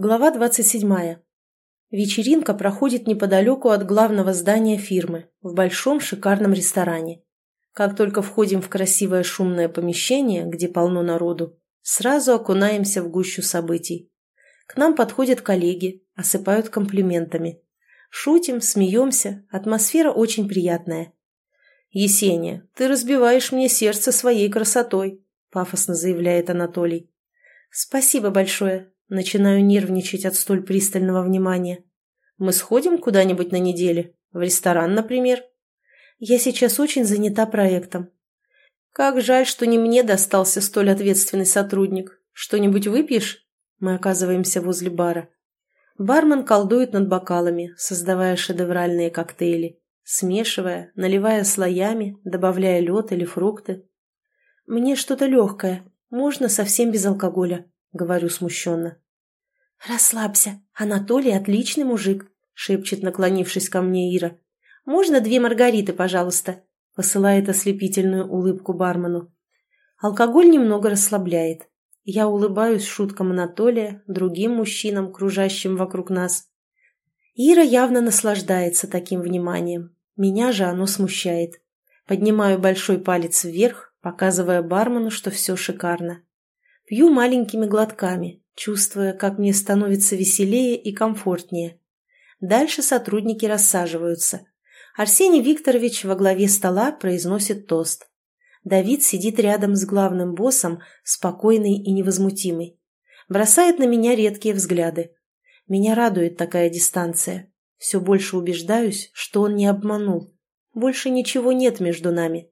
Глава 27. Вечеринка проходит неподалеку от главного здания фирмы, в большом шикарном ресторане. Как только входим в красивое шумное помещение, где полно народу, сразу окунаемся в гущу событий. К нам подходят коллеги, осыпают комплиментами. Шутим, смеемся, атмосфера очень приятная. «Есения, ты разбиваешь мне сердце своей красотой», – пафосно заявляет Анатолий. «Спасибо большое», Начинаю нервничать от столь пристального внимания. Мы сходим куда-нибудь на неделе? В ресторан, например? Я сейчас очень занята проектом. Как жаль, что не мне достался столь ответственный сотрудник. Что-нибудь выпьешь? Мы оказываемся возле бара. Бармен колдует над бокалами, создавая шедевральные коктейли, смешивая, наливая слоями, добавляя лед или фрукты. Мне что-то легкое, можно совсем без алкоголя. — говорю смущенно. «Расслабься, Анатолий отличный мужик», — шепчет, наклонившись ко мне Ира. «Можно две маргариты, пожалуйста?» — посылает ослепительную улыбку бармену. Алкоголь немного расслабляет. Я улыбаюсь шуткам Анатолия, другим мужчинам, кружащим вокруг нас. Ира явно наслаждается таким вниманием. Меня же оно смущает. Поднимаю большой палец вверх, показывая бармену, что все шикарно. Пью маленькими глотками, чувствуя, как мне становится веселее и комфортнее. Дальше сотрудники рассаживаются. Арсений Викторович во главе стола произносит тост. Давид сидит рядом с главным боссом, спокойный и невозмутимый. Бросает на меня редкие взгляды. Меня радует такая дистанция. Все больше убеждаюсь, что он не обманул. Больше ничего нет между нами.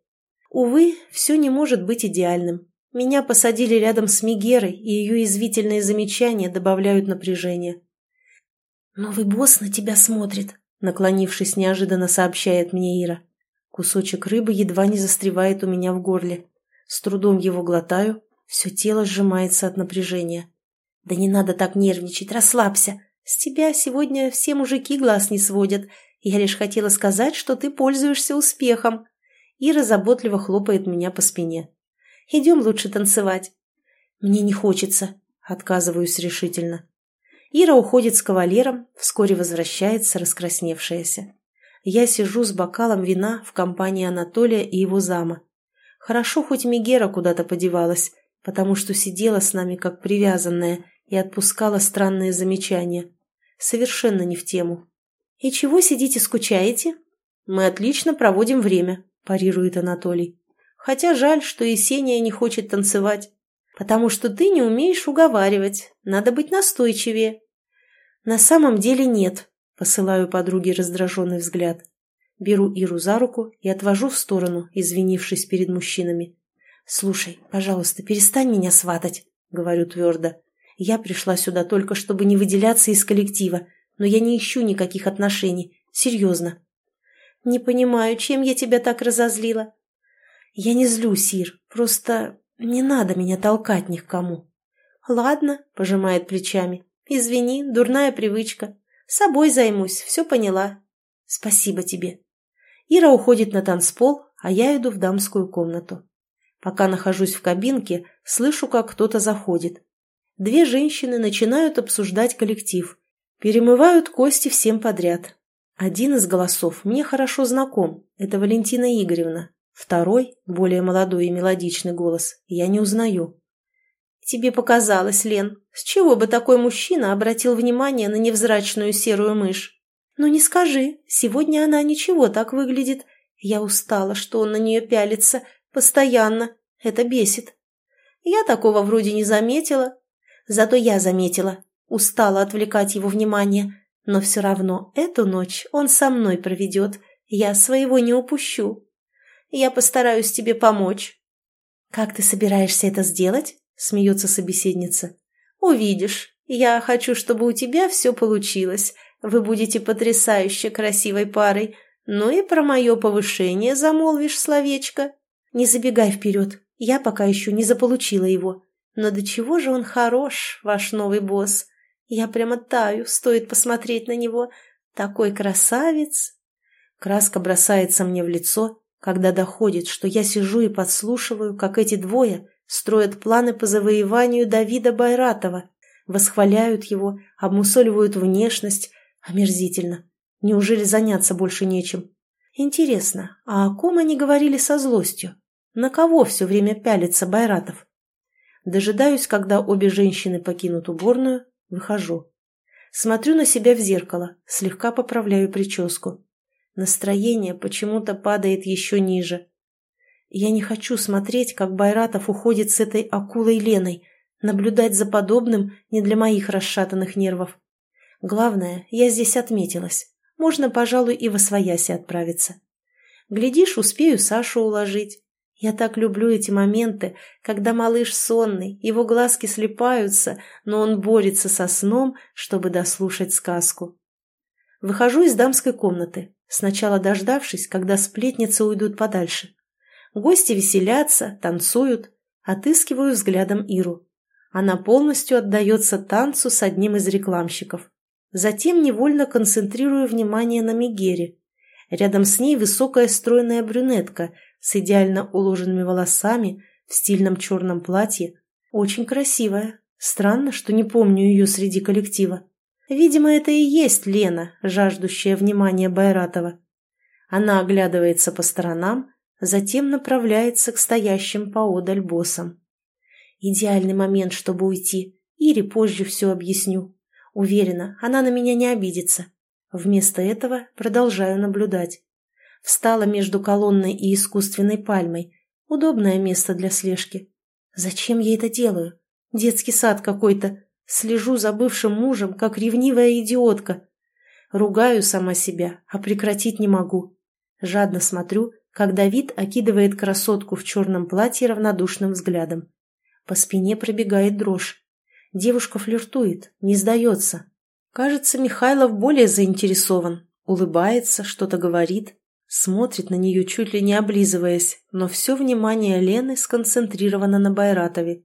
Увы, все не может быть идеальным. Меня посадили рядом с Мигерой, и ее извительные замечания добавляют напряжения. «Новый босс на тебя смотрит», — наклонившись, неожиданно сообщает мне Ира. Кусочек рыбы едва не застревает у меня в горле. С трудом его глотаю, все тело сжимается от напряжения. «Да не надо так нервничать, расслабься. С тебя сегодня все мужики глаз не сводят. Я лишь хотела сказать, что ты пользуешься успехом». Ира заботливо хлопает меня по спине. Идем лучше танцевать». «Мне не хочется», — отказываюсь решительно. Ира уходит с кавалером, вскоре возвращается раскрасневшаяся. Я сижу с бокалом вина в компании Анатолия и его зама. Хорошо, хоть Мегера куда-то подевалась, потому что сидела с нами как привязанная и отпускала странные замечания. Совершенно не в тему. «И чего сидите скучаете?» «Мы отлично проводим время», – парирует Анатолий. Хотя жаль, что Есения не хочет танцевать. Потому что ты не умеешь уговаривать. Надо быть настойчивее. На самом деле нет, посылаю подруге раздраженный взгляд. Беру Иру за руку и отвожу в сторону, извинившись перед мужчинами. «Слушай, пожалуйста, перестань меня сватать», — говорю твердо. «Я пришла сюда только, чтобы не выделяться из коллектива, но я не ищу никаких отношений. Серьезно». «Не понимаю, чем я тебя так разозлила?» «Я не злюсь, Ир, просто не надо меня толкать ни к кому». «Ладно», — пожимает плечами. «Извини, дурная привычка. Собой займусь, все поняла. Спасибо тебе». Ира уходит на танцпол, а я иду в дамскую комнату. Пока нахожусь в кабинке, слышу, как кто-то заходит. Две женщины начинают обсуждать коллектив. Перемывают кости всем подряд. Один из голосов мне хорошо знаком. Это Валентина Игоревна, Второй, более молодой и мелодичный голос, я не узнаю. «Тебе показалось, Лен, с чего бы такой мужчина обратил внимание на невзрачную серую мышь? Ну не скажи, сегодня она ничего так выглядит. Я устала, что он на нее пялится, постоянно. Это бесит. Я такого вроде не заметила. Зато я заметила, устала отвлекать его внимание. Но все равно эту ночь он со мной проведет. Я своего не упущу. Я постараюсь тебе помочь». «Как ты собираешься это сделать?» – смеется собеседница. «Увидишь. Я хочу, чтобы у тебя все получилось. Вы будете потрясающе красивой парой. Ну и про мое повышение замолвишь словечко. Не забегай вперед. Я пока еще не заполучила его. Но до чего же он хорош, ваш новый босс? Я прямо таю, стоит посмотреть на него. Такой красавец!» Краска бросается мне в лицо, когда доходит, что я сижу и подслушиваю, как эти двое строят планы по завоеванию Давида Байратова. восхваляют его, обмусоливают внешность. Омерзительно. Неужели заняться больше нечем? Интересно, а о ком они говорили со злостью? На кого все время пялится Байратов? Дожидаюсь, когда обе женщины покинут уборную, выхожу. Смотрю на себя в зеркало, слегка поправляю прическу. Настроение почему-то падает еще ниже. Я не хочу смотреть, как Байратов уходит с этой акулой Леной. Наблюдать за подобным не для моих расшатанных нервов. Главное, я здесь отметилась. Можно, пожалуй, и во свояси отправиться. Глядишь, успею Сашу уложить. Я так люблю эти моменты, когда малыш сонный, его глазки слепаются, но он борется со сном, чтобы дослушать сказку. Выхожу из дамской комнаты, сначала дождавшись, когда сплетницы уйдут подальше. Гости веселятся, танцуют, отыскиваю взглядом Иру. Она полностью отдается танцу с одним из рекламщиков. Затем невольно концентрирую внимание на Мегере. Рядом с ней высокая стройная брюнетка с идеально уложенными волосами в стильном черном платье. Очень красивая. Странно, что не помню ее среди коллектива. Видимо, это и есть Лена, жаждущая внимания Байратова. Она оглядывается по сторонам, затем направляется к стоящим поодаль боссам. Идеальный момент, чтобы уйти. Ире позже все объясню. Уверена, она на меня не обидится. Вместо этого продолжаю наблюдать. Встала между колонной и искусственной пальмой. Удобное место для слежки. Зачем я это делаю? Детский сад какой-то. Слежу за бывшим мужем, как ревнивая идиотка. Ругаю сама себя, а прекратить не могу. Жадно смотрю, как Давид окидывает красотку в черном платье равнодушным взглядом. По спине пробегает дрожь. Девушка флиртует, не сдается. Кажется, Михайлов более заинтересован. Улыбается, что-то говорит. Смотрит на нее, чуть ли не облизываясь, но все внимание Лены сконцентрировано на Байратове.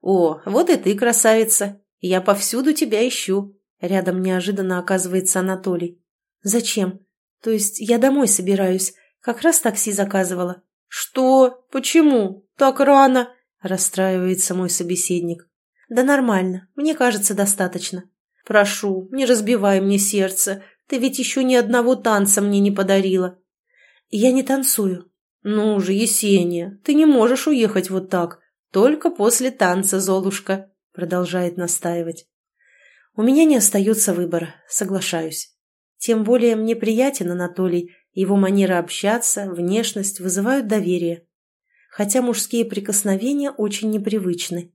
«О, вот и ты, красавица! Я повсюду тебя ищу!» Рядом неожиданно оказывается Анатолий. «Зачем? То есть я домой собираюсь. Как раз такси заказывала». «Что? Почему? Так рано?» – расстраивается мой собеседник. «Да нормально. Мне кажется, достаточно». «Прошу, не разбивай мне сердце. Ты ведь еще ни одного танца мне не подарила». «Я не танцую». «Ну же, Есения, ты не можешь уехать вот так. Только после танца, Золушка», — продолжает настаивать. «У меня не остается выбора, соглашаюсь. Тем более мне приятен Анатолий, его манера общаться, внешность вызывают доверие. Хотя мужские прикосновения очень непривычны.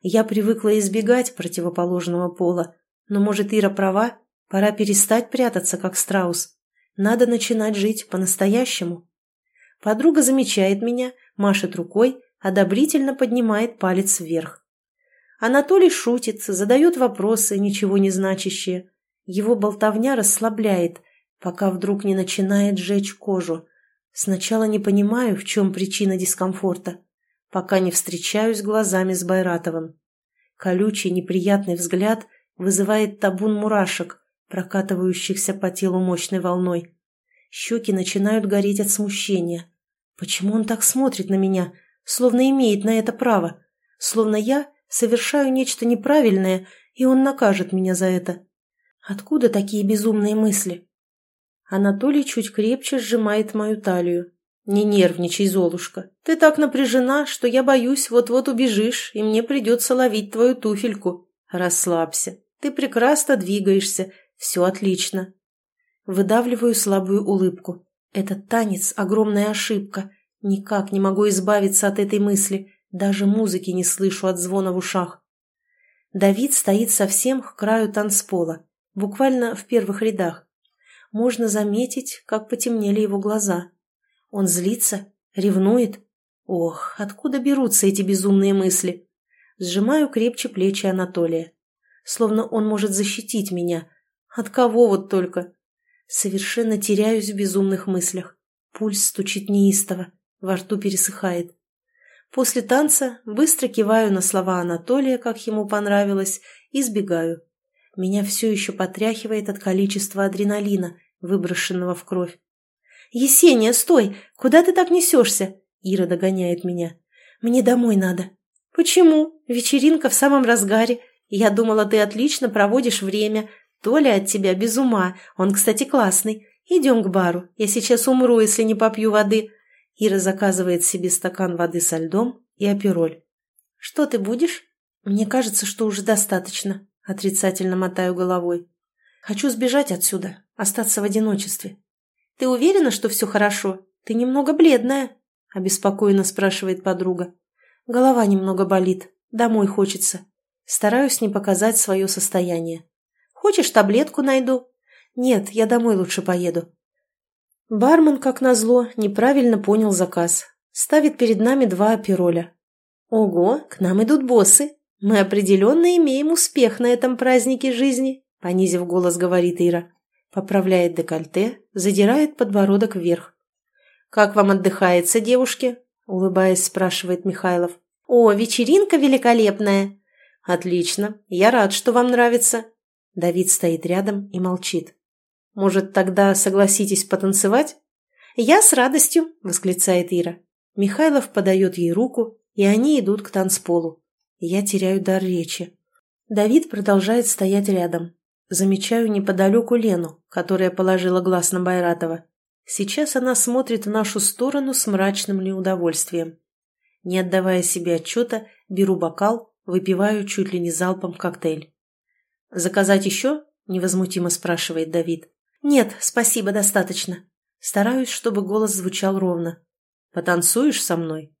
Я привыкла избегать противоположного пола, но, может, Ира права, пора перестать прятаться, как страус. Надо начинать жить по-настоящему. Подруга замечает меня, машет рукой, одобрительно поднимает палец вверх. Анатолий шутит, задает вопросы, ничего не значащие. Его болтовня расслабляет, пока вдруг не начинает жечь кожу. Сначала не понимаю, в чем причина дискомфорта пока не встречаюсь глазами с Байратовым. Колючий неприятный взгляд вызывает табун мурашек, прокатывающихся по телу мощной волной. Щеки начинают гореть от смущения. Почему он так смотрит на меня, словно имеет на это право? Словно я совершаю нечто неправильное, и он накажет меня за это. Откуда такие безумные мысли? Анатолий чуть крепче сжимает мою талию, «Не нервничай, Золушка. Ты так напряжена, что я боюсь, вот-вот убежишь, и мне придется ловить твою туфельку. Расслабься. Ты прекрасно двигаешься. Все отлично». Выдавливаю слабую улыбку. Этот танец – огромная ошибка. Никак не могу избавиться от этой мысли. Даже музыки не слышу от звона в ушах. Давид стоит совсем к краю танцпола, буквально в первых рядах. Можно заметить, как потемнели его глаза. Он злится? Ревнует? Ох, откуда берутся эти безумные мысли? Сжимаю крепче плечи Анатолия. Словно он может защитить меня. От кого вот только? Совершенно теряюсь в безумных мыслях. Пульс стучит неистово, во рту пересыхает. После танца быстро киваю на слова Анатолия, как ему понравилось, и сбегаю. Меня все еще потряхивает от количества адреналина, выброшенного в кровь. «Есения, стой! Куда ты так несешься?» Ира догоняет меня. «Мне домой надо». «Почему? Вечеринка в самом разгаре. Я думала, ты отлично проводишь время. Толя от тебя без ума. Он, кстати, классный. Идем к бару. Я сейчас умру, если не попью воды». Ира заказывает себе стакан воды со льдом и апероль. «Что ты будешь?» «Мне кажется, что уже достаточно», — отрицательно мотаю головой. «Хочу сбежать отсюда, остаться в одиночестве». «Ты уверена, что все хорошо? Ты немного бледная», — обеспокоенно спрашивает подруга. «Голова немного болит. Домой хочется. Стараюсь не показать свое состояние. Хочешь, таблетку найду?» «Нет, я домой лучше поеду». Бармен, как назло, неправильно понял заказ. Ставит перед нами два апероля. «Ого, к нам идут боссы. Мы определенно имеем успех на этом празднике жизни», понизив голос, говорит Ира. Поправляет декольте, задирает подбородок вверх. «Как вам отдыхается, девушки?» улыбаясь, спрашивает Михайлов. «О, вечеринка великолепная!» «Отлично, я рад, что вам нравится». Давид стоит рядом и молчит. Может, тогда согласитесь потанцевать?» «Я с радостью!» – восклицает Ира. Михайлов подает ей руку, и они идут к танцполу. Я теряю дар речи. Давид продолжает стоять рядом. Замечаю неподалеку Лену, которая положила глаз на Байратова. Сейчас она смотрит в нашу сторону с мрачным неудовольствием. Не отдавая себе отчета, беру бокал, выпиваю чуть ли не залпом коктейль. «Заказать еще?» – невозмутимо спрашивает Давид. «Нет, спасибо, достаточно». Стараюсь, чтобы голос звучал ровно. «Потанцуешь со мной?»